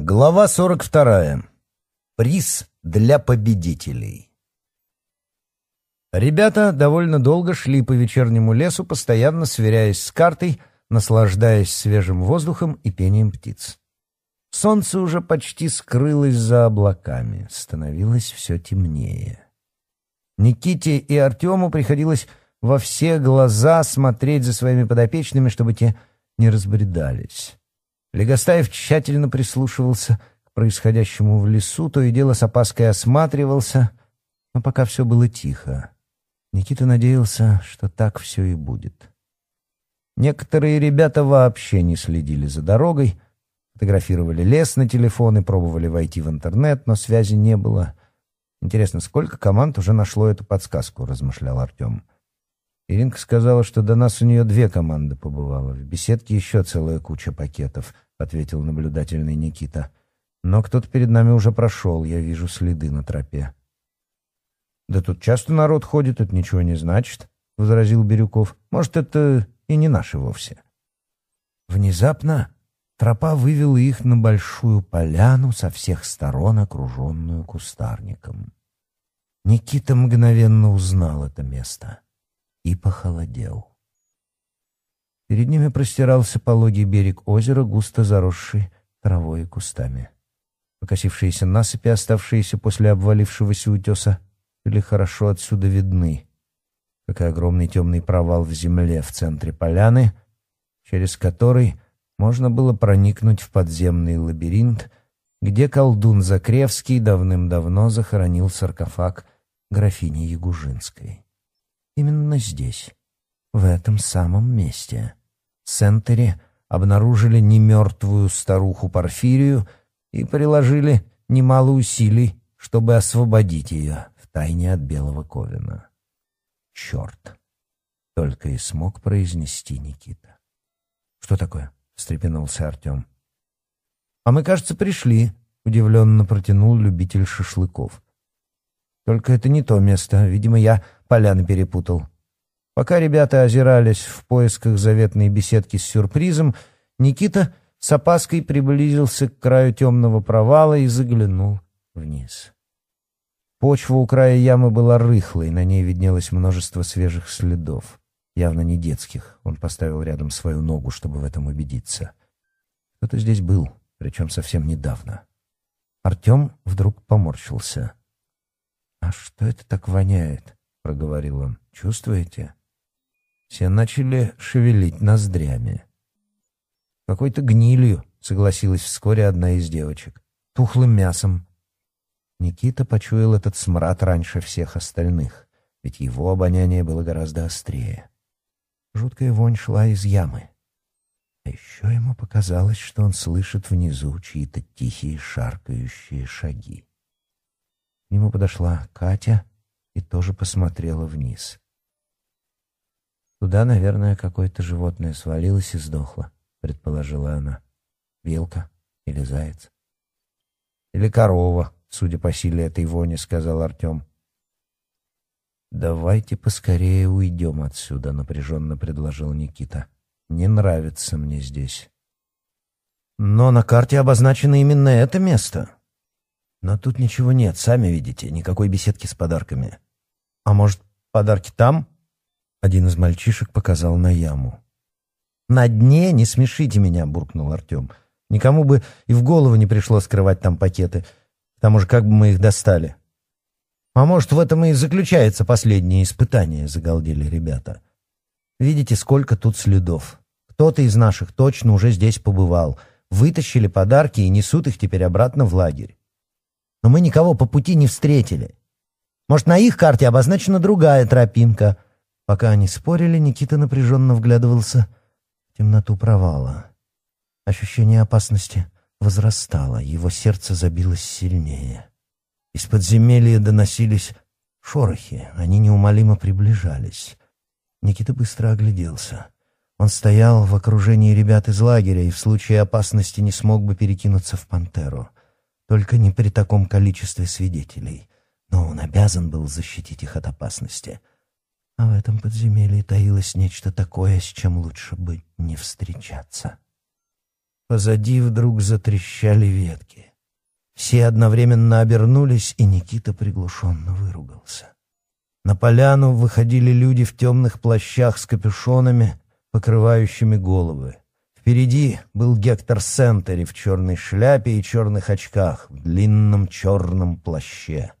Глава 42. Приз для победителей. Ребята довольно долго шли по вечернему лесу, постоянно сверяясь с картой, наслаждаясь свежим воздухом и пением птиц. Солнце уже почти скрылось за облаками, становилось все темнее. Никите и Артему приходилось во все глаза смотреть за своими подопечными, чтобы те не разбредались. Легостаев тщательно прислушивался к происходящему в лесу, то и дело с опаской осматривался, но пока все было тихо. Никита надеялся, что так все и будет. Некоторые ребята вообще не следили за дорогой, фотографировали лес на телефон и пробовали войти в интернет, но связи не было. Интересно, сколько команд уже нашло эту подсказку, размышлял Артем. Иринка сказала, что до нас у нее две команды побывала. В беседке еще целая куча пакетов —— ответил наблюдательный Никита. «Но кто-то перед нами уже прошел, я вижу следы на тропе». «Да тут часто народ ходит, это ничего не значит», — возразил Бирюков. «Может, это и не наши вовсе». Внезапно тропа вывела их на большую поляну со всех сторон, окруженную кустарником. Никита мгновенно узнал это место и похолодел. Перед ними простирался пологий берег озера, густо заросший травой и кустами. Покосившиеся насыпи, оставшиеся после обвалившегося утеса, были хорошо отсюда видны, как и огромный темный провал в земле в центре поляны, через который можно было проникнуть в подземный лабиринт, где колдун Закревский давным-давно захоронил саркофаг графини Ягужинской. Именно здесь, в этом самом месте. В центре обнаружили немертвую старуху Порфирию и приложили немало усилий, чтобы освободить ее втайне от Белого Ковина. «Черт!» — только и смог произнести Никита. «Что такое?» — встрепенулся Артем. «А мы, кажется, пришли», — удивленно протянул любитель шашлыков. «Только это не то место. Видимо, я поляны перепутал». Пока ребята озирались в поисках заветной беседки с сюрпризом, Никита с опаской приблизился к краю темного провала и заглянул вниз. Почва у края ямы была рыхлой, на ней виднелось множество свежих следов. Явно не детских. Он поставил рядом свою ногу, чтобы в этом убедиться. Кто-то здесь был, причем совсем недавно. Артем вдруг поморщился. «А что это так воняет?» — проговорил он. «Чувствуете?» Все начали шевелить ноздрями. «Какой-то гнилью», — согласилась вскоре одна из девочек. «Тухлым мясом». Никита почуял этот смрад раньше всех остальных, ведь его обоняние было гораздо острее. Жуткая вонь шла из ямы. А еще ему показалось, что он слышит внизу чьи-то тихие шаркающие шаги. К нему подошла Катя и тоже посмотрела вниз. Туда, наверное, какое-то животное свалилось и сдохло, предположила она. Белка или заяц? Или корова, судя по силе этой вони, сказал Артем. «Давайте поскорее уйдем отсюда», — напряженно предложил Никита. «Не нравится мне здесь». «Но на карте обозначено именно это место». «Но тут ничего нет, сами видите, никакой беседки с подарками». «А может, подарки там?» Один из мальчишек показал на яму. «На дне не смешите меня!» — буркнул Артем. «Никому бы и в голову не пришло скрывать там пакеты. К тому же как бы мы их достали?» «А может, в этом и заключается последнее испытание», — загалдели ребята. «Видите, сколько тут следов. Кто-то из наших точно уже здесь побывал. Вытащили подарки и несут их теперь обратно в лагерь. Но мы никого по пути не встретили. Может, на их карте обозначена другая тропинка?» Пока они спорили, Никита напряженно вглядывался в темноту провала. Ощущение опасности возрастало, его сердце забилось сильнее. Из подземелья доносились шорохи, они неумолимо приближались. Никита быстро огляделся. Он стоял в окружении ребят из лагеря и в случае опасности не смог бы перекинуться в «Пантеру». Только не при таком количестве свидетелей. Но он обязан был защитить их от опасности — а в этом подземелье таилось нечто такое, с чем лучше бы не встречаться. Позади вдруг затрещали ветки. Все одновременно обернулись, и Никита приглушенно выругался. На поляну выходили люди в темных плащах с капюшонами, покрывающими головы. Впереди был Гектор Сентери в черной шляпе и черных очках, в длинном черном плаще.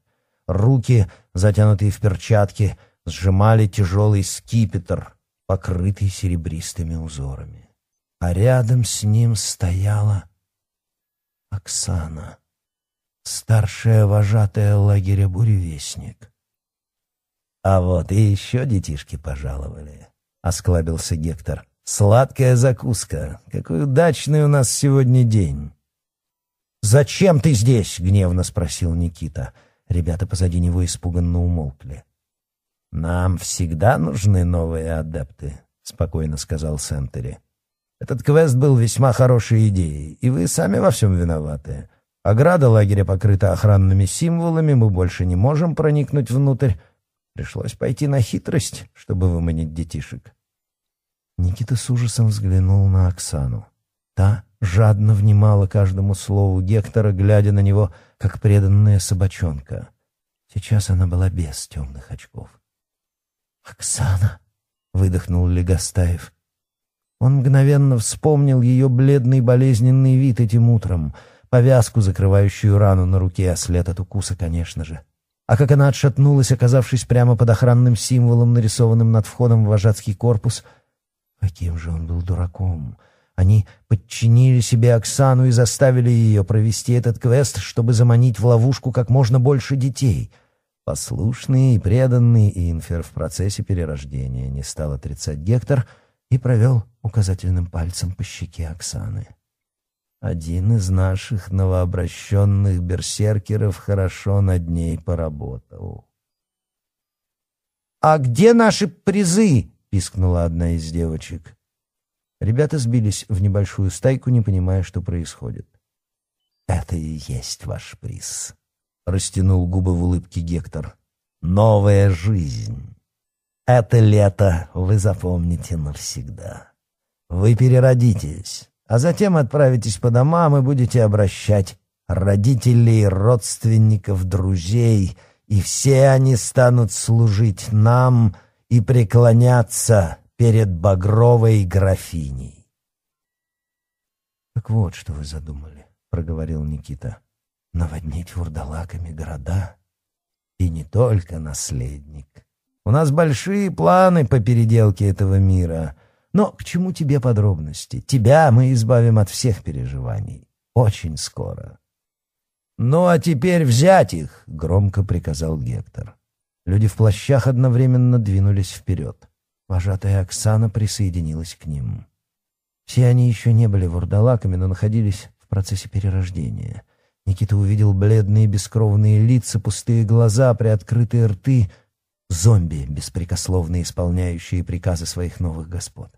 Руки, затянутые в перчатки — сжимали тяжелый скипетр, покрытый серебристыми узорами. А рядом с ним стояла Оксана, старшая вожатая лагеря «Буревестник». «А вот и еще детишки пожаловали», — осклабился Гектор. «Сладкая закуска. Какой удачный у нас сегодня день». «Зачем ты здесь?» — гневно спросил Никита. Ребята позади него испуганно умолкли. «Нам всегда нужны новые адепты», — спокойно сказал Сентери. «Этот квест был весьма хорошей идеей, и вы сами во всем виноваты. Ограда лагеря покрыта охранными символами, мы больше не можем проникнуть внутрь. Пришлось пойти на хитрость, чтобы выманить детишек». Никита с ужасом взглянул на Оксану. Та жадно внимала каждому слову Гектора, глядя на него, как преданная собачонка. Сейчас она была без темных очков. «Оксана!» — выдохнул Легостаев. Он мгновенно вспомнил ее бледный болезненный вид этим утром, повязку, закрывающую рану на руке, а след от укуса, конечно же. А как она отшатнулась, оказавшись прямо под охранным символом, нарисованным над входом в вожатский корпус. Каким же он был дураком! Они подчинили себе Оксану и заставили ее провести этот квест, чтобы заманить в ловушку как можно больше детей — Послушный и преданный Инфер в процессе перерождения не стал отрицать Гектор и провел указательным пальцем по щеке Оксаны. Один из наших новообращенных берсеркеров хорошо над ней поработал. «А где наши призы?» — пискнула одна из девочек. Ребята сбились в небольшую стайку, не понимая, что происходит. «Это и есть ваш приз», растянул губы в улыбке Гектор. Новая жизнь. Это лето вы запомните навсегда. Вы переродитесь, а затем отправитесь по домам и будете обращать родителей, родственников, друзей, и все они станут служить нам и преклоняться перед багровой графиней. «Так вот, что вы задумали», — проговорил Никита наводнить вурдалаками города. И не только наследник. У нас большие планы по переделке этого мира. Но к чему тебе подробности? Тебя мы избавим от всех переживаний. Очень скоро. «Ну, а теперь взять их!» — громко приказал Гектор. Люди в плащах одновременно двинулись вперед. Вожатая Оксана присоединилась к ним. Все они еще не были вурдалаками, но находились в процессе перерождения — Никита увидел бледные бескровные лица, пустые глаза, приоткрытые рты, зомби, беспрекословно исполняющие приказы своих новых господ.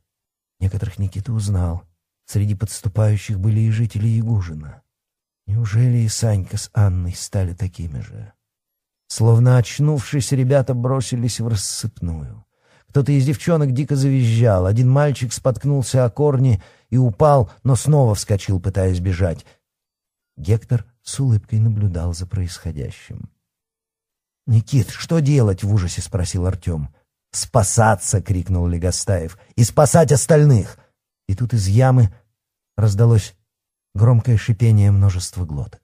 Некоторых Никита узнал. Среди подступающих были и жители Ягужина. Неужели и Санька с Анной стали такими же? Словно очнувшись, ребята бросились в рассыпную. Кто-то из девчонок дико завизжал. Один мальчик споткнулся о корни и упал, но снова вскочил, пытаясь бежать. Гектор с улыбкой наблюдал за происходящим. «Никит, что делать?» — в ужасе спросил Артем. «Спасаться!» — крикнул Легостаев. «И спасать остальных!» И тут из ямы раздалось громкое шипение множества глоток.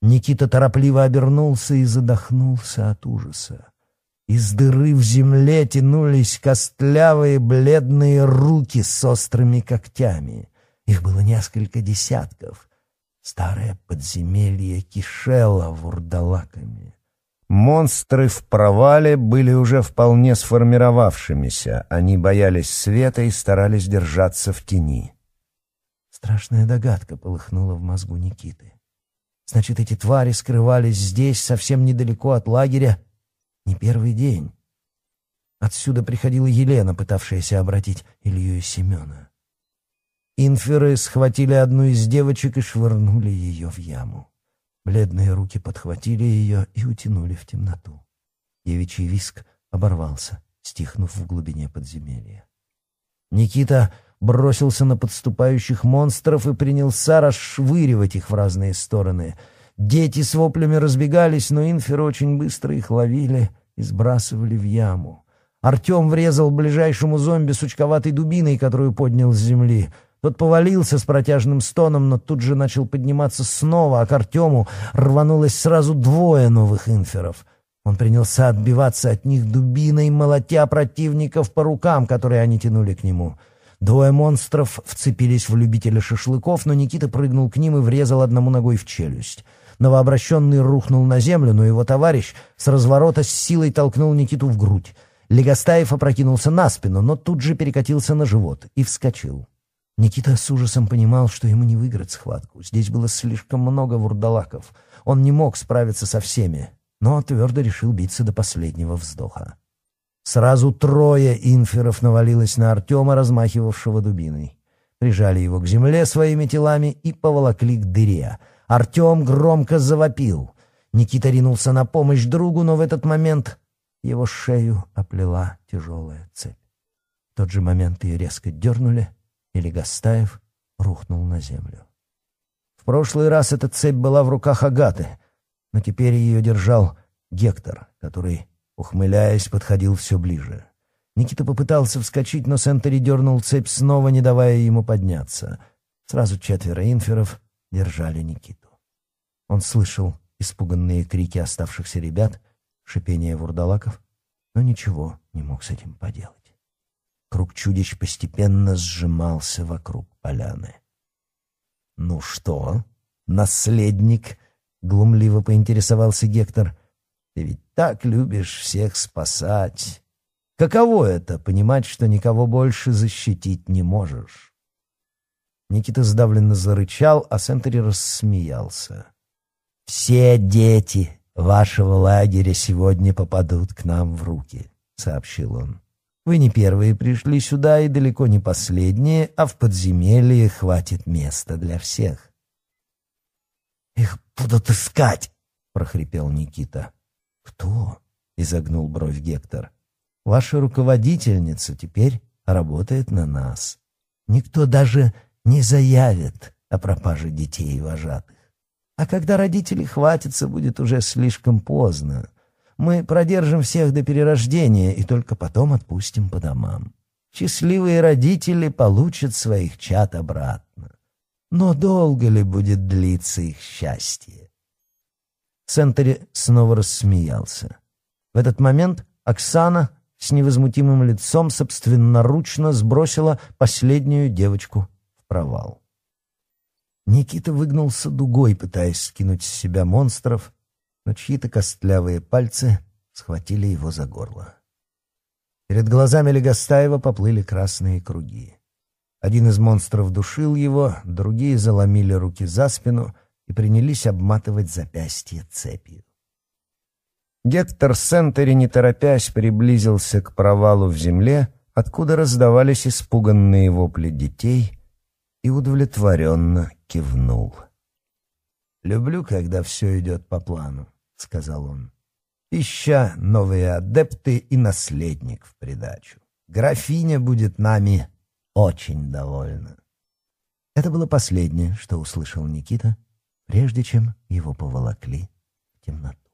Никита торопливо обернулся и задохнулся от ужаса. Из дыры в земле тянулись костлявые бледные руки с острыми когтями. Их было несколько десятков. Старое подземелье кишело вурдалаками. Монстры в провале были уже вполне сформировавшимися. Они боялись света и старались держаться в тени. Страшная догадка полыхнула в мозгу Никиты. Значит, эти твари скрывались здесь, совсем недалеко от лагеря, не первый день. Отсюда приходила Елена, пытавшаяся обратить Илью и Семена. Инферы схватили одну из девочек и швырнули ее в яму. Бледные руки подхватили ее и утянули в темноту. Девичий виск оборвался, стихнув в глубине подземелья. Никита бросился на подступающих монстров и принялся расшвыривать их в разные стороны. Дети с воплями разбегались, но инферы очень быстро их ловили и сбрасывали в яму. Артем врезал ближайшему зомби сучковатой дубиной, которую поднял с земли — тот повалился с протяжным стоном, но тут же начал подниматься снова, а к Артему рванулось сразу двое новых инферов. Он принялся отбиваться от них дубиной, молотя противников по рукам, которые они тянули к нему. Двое монстров вцепились в любителя шашлыков, но Никита прыгнул к ним и врезал одному ногой в челюсть. Новообращенный рухнул на землю, но его товарищ с разворота с силой толкнул Никиту в грудь. Легостаев опрокинулся на спину, но тут же перекатился на живот и вскочил. Никита с ужасом понимал, что ему не выиграть схватку. Здесь было слишком много вурдалаков. Он не мог справиться со всеми, но твердо решил биться до последнего вздоха. Сразу трое инферов навалилось на Артема, размахивавшего дубиной. Прижали его к земле своими телами и поволокли к дыре. Артем громко завопил. Никита ринулся на помощь другу, но в этот момент его шею оплела тяжелая цепь. В тот же момент ее резко дернули — или Гастаев рухнул на землю. В прошлый раз эта цепь была в руках Агаты, но теперь ее держал Гектор, который, ухмыляясь, подходил все ближе. Никита попытался вскочить, но Сентери дернул цепь снова, не давая ему подняться. Сразу четверо инферов держали Никиту. Он слышал испуганные крики оставшихся ребят, шипение вурдалаков, но ничего не мог с этим поделать. Круг чудищ постепенно сжимался вокруг поляны. «Ну что, наследник?» — глумливо поинтересовался Гектор. «Ты ведь так любишь всех спасать. Каково это — понимать, что никого больше защитить не можешь?» Никита сдавленно зарычал, а Сентери рассмеялся. «Все дети вашего лагеря сегодня попадут к нам в руки», — сообщил он. Вы не первые пришли сюда и далеко не последние, а в подземелье хватит места для всех. «Их будут искать!» — прохрипел Никита. «Кто?» — изогнул бровь Гектор. «Ваша руководительница теперь работает на нас. Никто даже не заявит о пропаже детей и вожатых. А когда родители хватится, будет уже слишком поздно. Мы продержим всех до перерождения и только потом отпустим по домам. Счастливые родители получат своих чад обратно. Но долго ли будет длиться их счастье? Сентери снова рассмеялся. В этот момент Оксана с невозмутимым лицом собственноручно сбросила последнюю девочку в провал. Никита выгнулся дугой, пытаясь скинуть с себя монстров — но чьи-то костлявые пальцы схватили его за горло. Перед глазами Легостаева поплыли красные круги. Один из монстров душил его, другие заломили руки за спину и принялись обматывать запястье цепью. Гектор Сентери, не торопясь, приблизился к провалу в земле, откуда раздавались испуганные вопли детей, и удовлетворенно кивнул. «Люблю, когда все идет по плану», — сказал он. Пища, новые адепты и наследник в придачу. Графиня будет нами очень довольна». Это было последнее, что услышал Никита, прежде чем его поволокли в темноту.